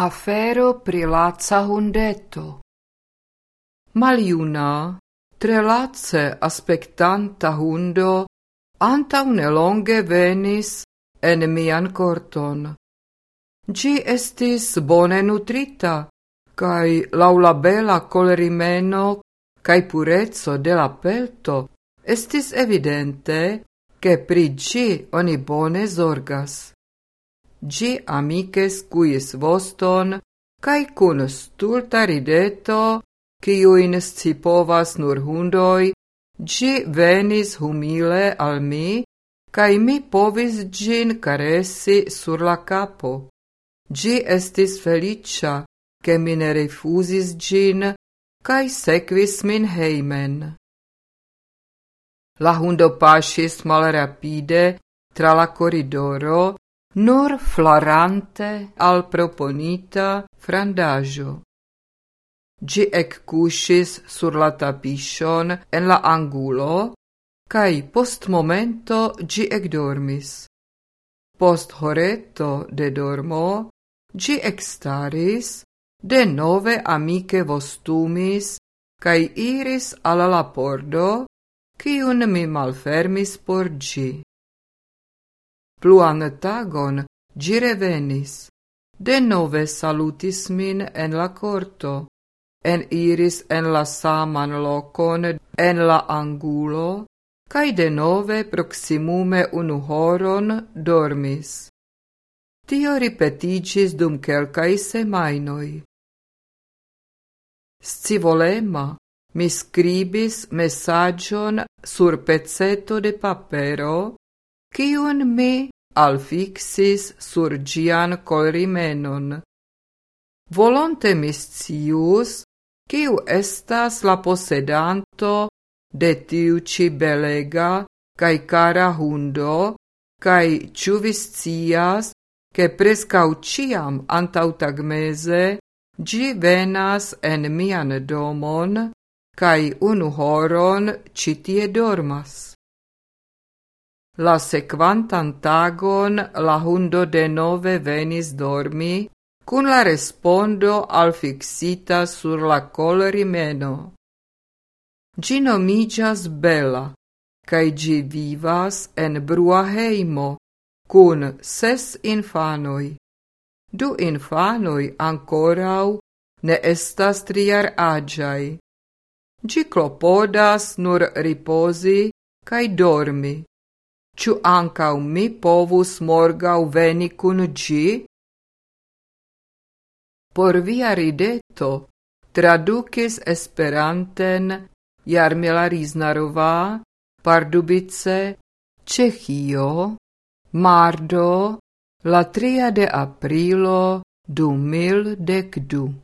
Afero pri laca hundeto. Maljuna, tre lace aspectanta hundo, antaŭ nelonge venis en mian corton. Gi estis bone nutrita, cae laula bela colerimeno cae purezzo de la pelto estis evidente che pri gi oni bone zorgas. Gi amice scuis voston, cae cun stulta rideto, ciuin scipovas nur hundoi, gi venis humile al mi, cae mi povis gin caresi sur la capo. Gi estis felicia, che mi ne refusis gin, cae sequis min heimen. La hundo pasis mal rapide tra la corridoro, nur flarante al proponita frandaggio. Gi eccusis sur la tapichon en la angulo, cae post momento gi ecdormis. Post horeto de dormo, gi extaris, de nove amice vostumis, cae iris alla la pordo, cium mi malfermis por gi. Pluan tagon gi revenis, de nove salutis min en la corto, en iris en la saman locon en la angulo, cae de nove proximume unu horon dormis. Tio ripetigis dum quelcae semainoi. Scivolema, mi scribis messagion sur pezzetto de papero, cion mi alfixis sur gian colrimenon. Volonte mis cius, ciu estas la posedanto de tiu belega cae cara hundo, cae ciuvis cias, che prescau ciam antautagmese gi venas en mian domon, cae unu horon citie dormas. La sequantan tagon la hundo de nove venis dormi, cun la respondo al fixita sur la colrimeno. Gi nomigas bela, cae gi vivas en brua heimo, cun ses infanoi. Du infanoi ancorau ne estas triar agiai. Gi clopodas nur riposi cae dormi. Ciu ancau mi povus morgau veni cun gi? Por via rideto, traducis esperanten Jarmila Riznarová, Pardubice, Čechio, Mardo, la tria de aprilo du mil dek du.